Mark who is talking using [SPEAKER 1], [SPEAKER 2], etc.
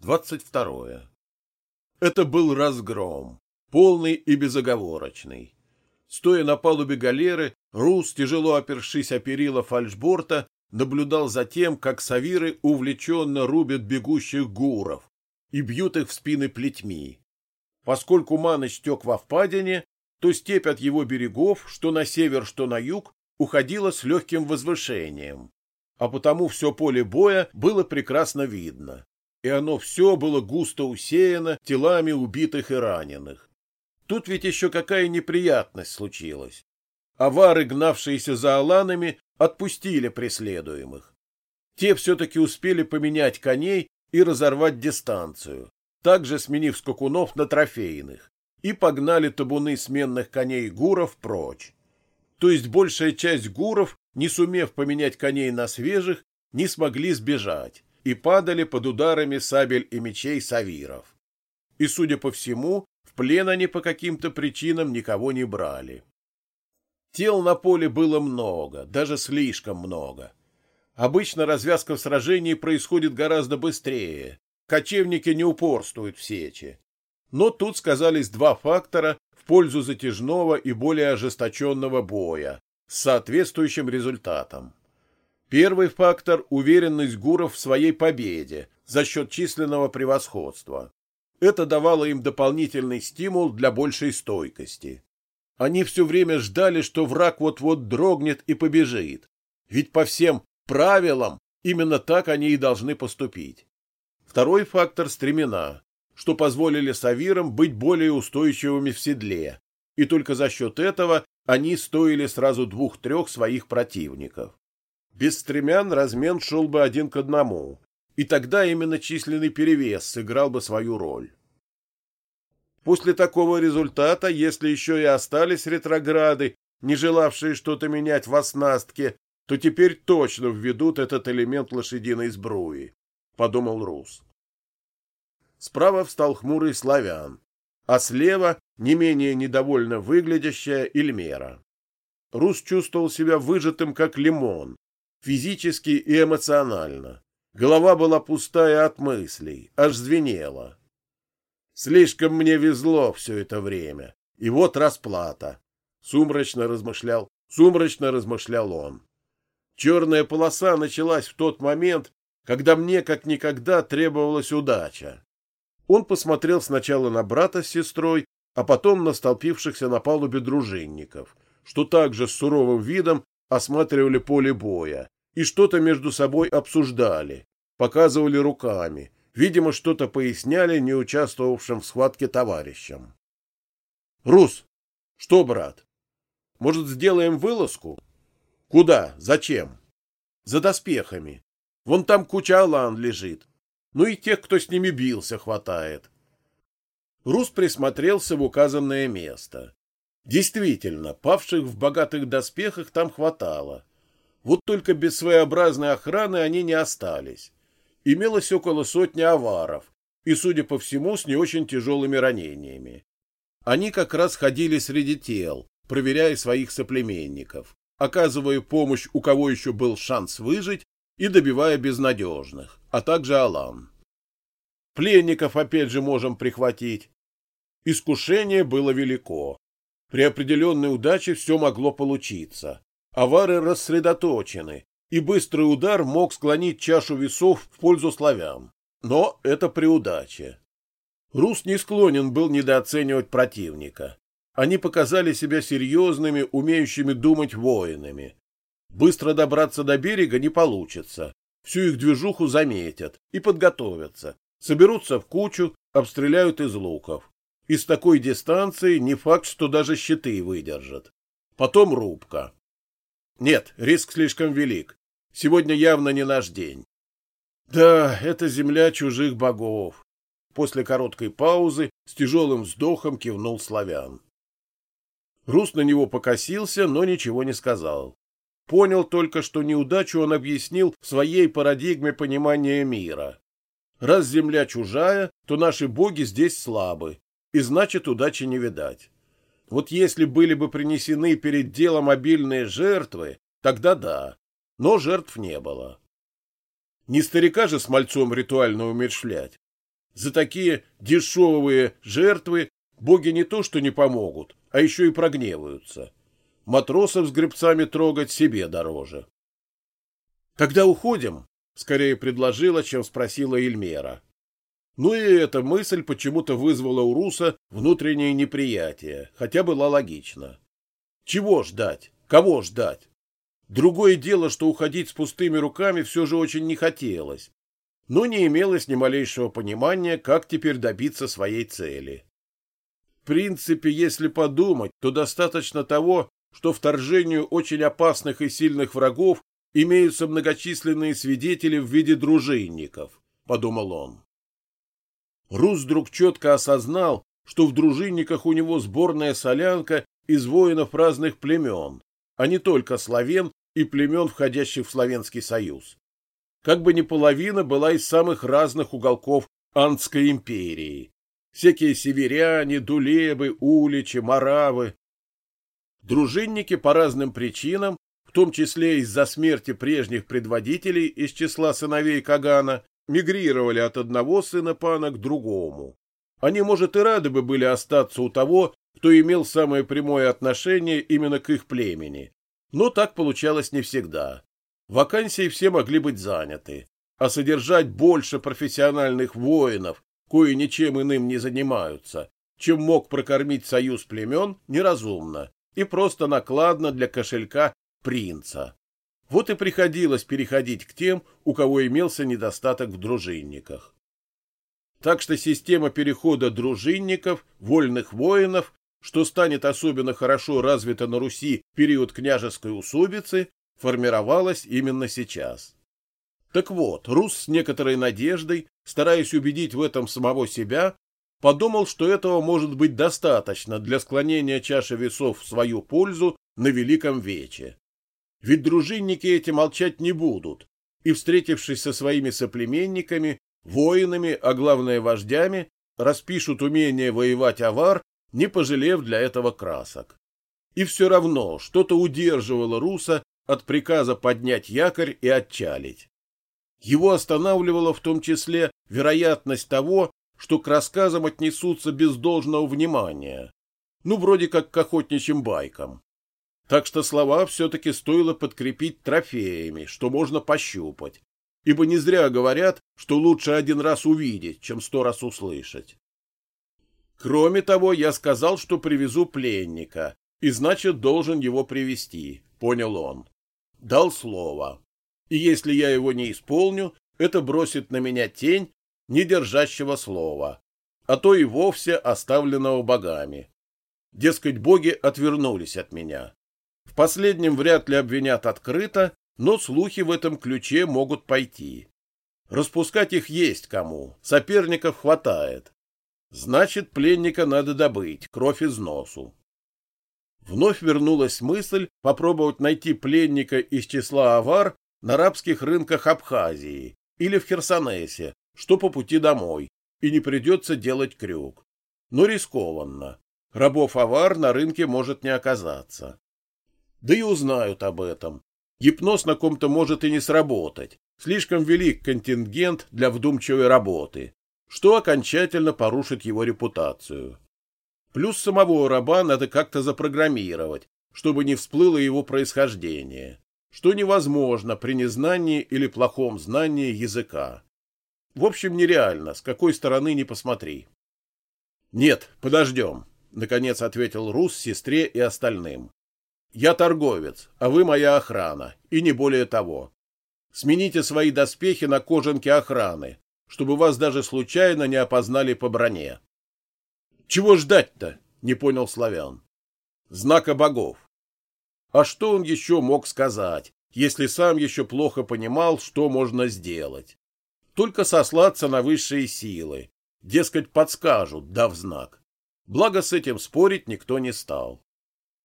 [SPEAKER 1] 22. Это был разгром, полный и безоговорочный. Стоя на палубе галеры, Рус, тяжело опершись о перила фальшборта, наблюдал за тем, как савиры увлеченно рубят бегущих гуров и бьют их в спины плетьми. Поскольку Маныч тек во впадине, то степь от его берегов, что на север, что на юг, уходила с легким возвышением, а потому все поле боя было прекрасно видно, и оно все было густо усеяно телами убитых и раненых. Тут ведь еще какая неприятность случилась. Авары, гнавшиеся за аланами, отпустили преследуемых. Те все-таки успели поменять коней и разорвать дистанцию, также сменив скакунов на трофейных, и погнали табуны сменных коней гуров прочь. То есть большая часть гуров, не сумев поменять коней на свежих, не смогли сбежать и падали под ударами сабель и мечей савиров. И, судя по всему, в плен они по каким-то причинам никого не брали. Тел на поле было много, даже слишком много. Обычно развязка в сражении происходит гораздо быстрее. Кочевники не упорствуют в сече. Но тут сказались два фактора в пользу затяжного и более ожесточенного боя с соответствующим результатом. Первый фактор – уверенность гуров в своей победе за счет численного превосходства. Это давало им дополнительный стимул для большей стойкости. Они все время ждали, что враг вот-вот дрогнет и побежит. Ведь по всем правилам именно так они и должны поступить. Второй фактор – стремена, что позволили савирам быть более устойчивыми в седле, и только за счет этого они стоили сразу двух-трех своих противников. Без стремян размен шел бы один к одному, и тогда именно численный перевес сыграл бы свою роль. После такого результата, если еще и остались ретрограды, не желавшие что-то менять в оснастке, то теперь точно введут этот элемент лошадиной сбруи, — подумал Рус. Справа встал хмурый славян, а слева не менее недовольно выглядящая Эльмера. Рус чувствовал себя выжатым, как лимон, физически и эмоционально. Голова была пустая от мыслей, аж звенела. Слишком мне везло все это время. И вот расплата. Сумрачно размышлял, сумрачно размышлял он. Черная полоса началась в тот момент, когда мне как никогда требовалась удача. Он посмотрел сначала на брата с сестрой, а потом на столпившихся на палубе дружинников, что также с суровым видом осматривали поле боя и что-то между собой обсуждали, показывали руками, Видимо, что-то поясняли не участвовавшим в схватке товарищам. «Рус! Что, брат? Может, сделаем вылазку? Куда? Зачем? За доспехами. Вон там куча алан лежит. Ну и тех, кто с ними бился, хватает». Рус присмотрелся в указанное место. Действительно, павших в богатых доспехах там хватало. Вот только без своеобразной охраны они не остались имелось около сотни аваров, и, судя по всему, с не очень тяжелыми ранениями. Они как раз ходили среди тел, проверяя своих соплеменников, оказывая помощь, у кого еще был шанс выжить, и добивая безнадежных, а также Алан. Пленников опять же можем прихватить. Искушение было велико. При определенной удаче все могло получиться. Авары рассредоточены, и быстрый удар мог склонить чашу весов в пользу славян. Но это при удаче. Рус не склонен был недооценивать противника. Они показали себя серьезными, умеющими думать воинами. Быстро добраться до берега не получится. Всю их движуху заметят и подготовятся. Соберутся в кучу, обстреляют из луков. И с такой дистанции не факт, что даже щиты выдержат. Потом рубка. Нет, риск слишком велик. Сегодня явно не наш день. Да, это земля чужих богов. После короткой паузы с тяжелым вздохом кивнул славян. Рус на него покосился, но ничего не сказал. Понял только, что неудачу он объяснил в своей парадигме понимания мира. Раз земля чужая, то наши боги здесь слабы, и значит удачи не видать. Вот если были бы принесены перед делом обильные жертвы, тогда да, но жертв не было. Не старика же с мальцом ритуально умершлять. За такие дешевые жертвы боги не то что не помогут, а еще и прогневаются. Матросов с гребцами трогать себе дороже. Тогда уходим, скорее предложила, чем спросила Эльмера. Ну и эта мысль почему-то вызвала у Руса внутреннее неприятие, хотя была логична. Чего ждать? Кого ждать? Другое дело, что уходить с пустыми руками все же очень не хотелось, но не имелось ни малейшего понимания, как теперь добиться своей цели. В принципе, если подумать, то достаточно того, что вторжению очень опасных и сильных врагов имеются многочисленные свидетели в виде дружинников, подумал он. Рус вдруг четко осознал, что в дружинниках у него сборная солянка из воинов разных племен, а не только славян и племен, входящих в Славянский союз. Как бы ни половина была из самых разных уголков Андской империи. Всякие северяне, дулебы, уличи, маравы. Дружинники по разным причинам в том числе из-за смерти прежних предводителей из числа сыновей Кагана, мигрировали от одного сына пана к другому. Они, может, и рады бы были остаться у того, кто имел самое прямое отношение именно к их племени. Но так получалось не всегда. Вакансии все могли быть заняты, а содержать больше профессиональных воинов, кои ничем иным не занимаются, чем мог прокормить союз племен, неразумно и просто накладно для кошелька принца. Вот и приходилось переходить к тем, у кого имелся недостаток в дружинниках. Так что система перехода дружинников, вольных воинов, что станет особенно хорошо развита на Руси в период княжеской усобицы, формировалась именно сейчас. Так вот, Рус с некоторой надеждой, стараясь убедить в этом самого себя, подумал, что этого может быть достаточно для склонения чаши весов в свою пользу на Великом Вече. Ведь дружинники эти молчать не будут, и, встретившись со своими соплеменниками, воинами, а главное вождями, распишут умение воевать авар, не пожалев для этого красок. И все равно что-то удерживало Руса от приказа поднять якорь и отчалить. Его останавливала в том числе вероятность того, что к рассказам отнесутся без должного внимания, ну, вроде как к охотничьим байкам. Так что слова все-таки стоило подкрепить трофеями, что можно пощупать, ибо не зря говорят, что лучше один раз увидеть, чем сто раз услышать. Кроме того, я сказал, что привезу пленника, и значит, должен его привести, понял он. Дал слово. И если я его не исполню, это бросит на меня тень не держащего слова, а то и вовсе оставленного богами. Дескать, боги отвернулись от меня. Последнем вряд ли обвинят открыто, но слухи в этом ключе могут пойти. Распускать их есть кому, соперников хватает. Значит, пленника надо добыть, кровь из носу. Вновь вернулась мысль попробовать найти пленника из числа авар на арабских рынках Абхазии или в Херсонесе, что по пути домой, и не придется делать крюк. Но рискованно. Рабов авар на рынке может не оказаться. Да и узнают об этом. Гипноз на ком-то может и не сработать. Слишком велик контингент для вдумчивой работы, что окончательно порушит его репутацию. Плюс самого раба надо как-то запрограммировать, чтобы не всплыло его происхождение, что невозможно при незнании или плохом знании языка. В общем, нереально, с какой стороны не посмотри. «Нет, подождем», — наконец ответил Рус сестре и остальным. Я торговец, а вы моя охрана, и не более того. Смените свои доспехи на кожанки охраны, чтобы вас даже случайно не опознали по броне. Чего ждать-то? Не понял славян. Знака богов. А что он еще мог сказать, если сам еще плохо понимал, что можно сделать? Только сослаться на высшие силы, дескать, подскажут, дав знак. Благо с этим спорить никто не стал.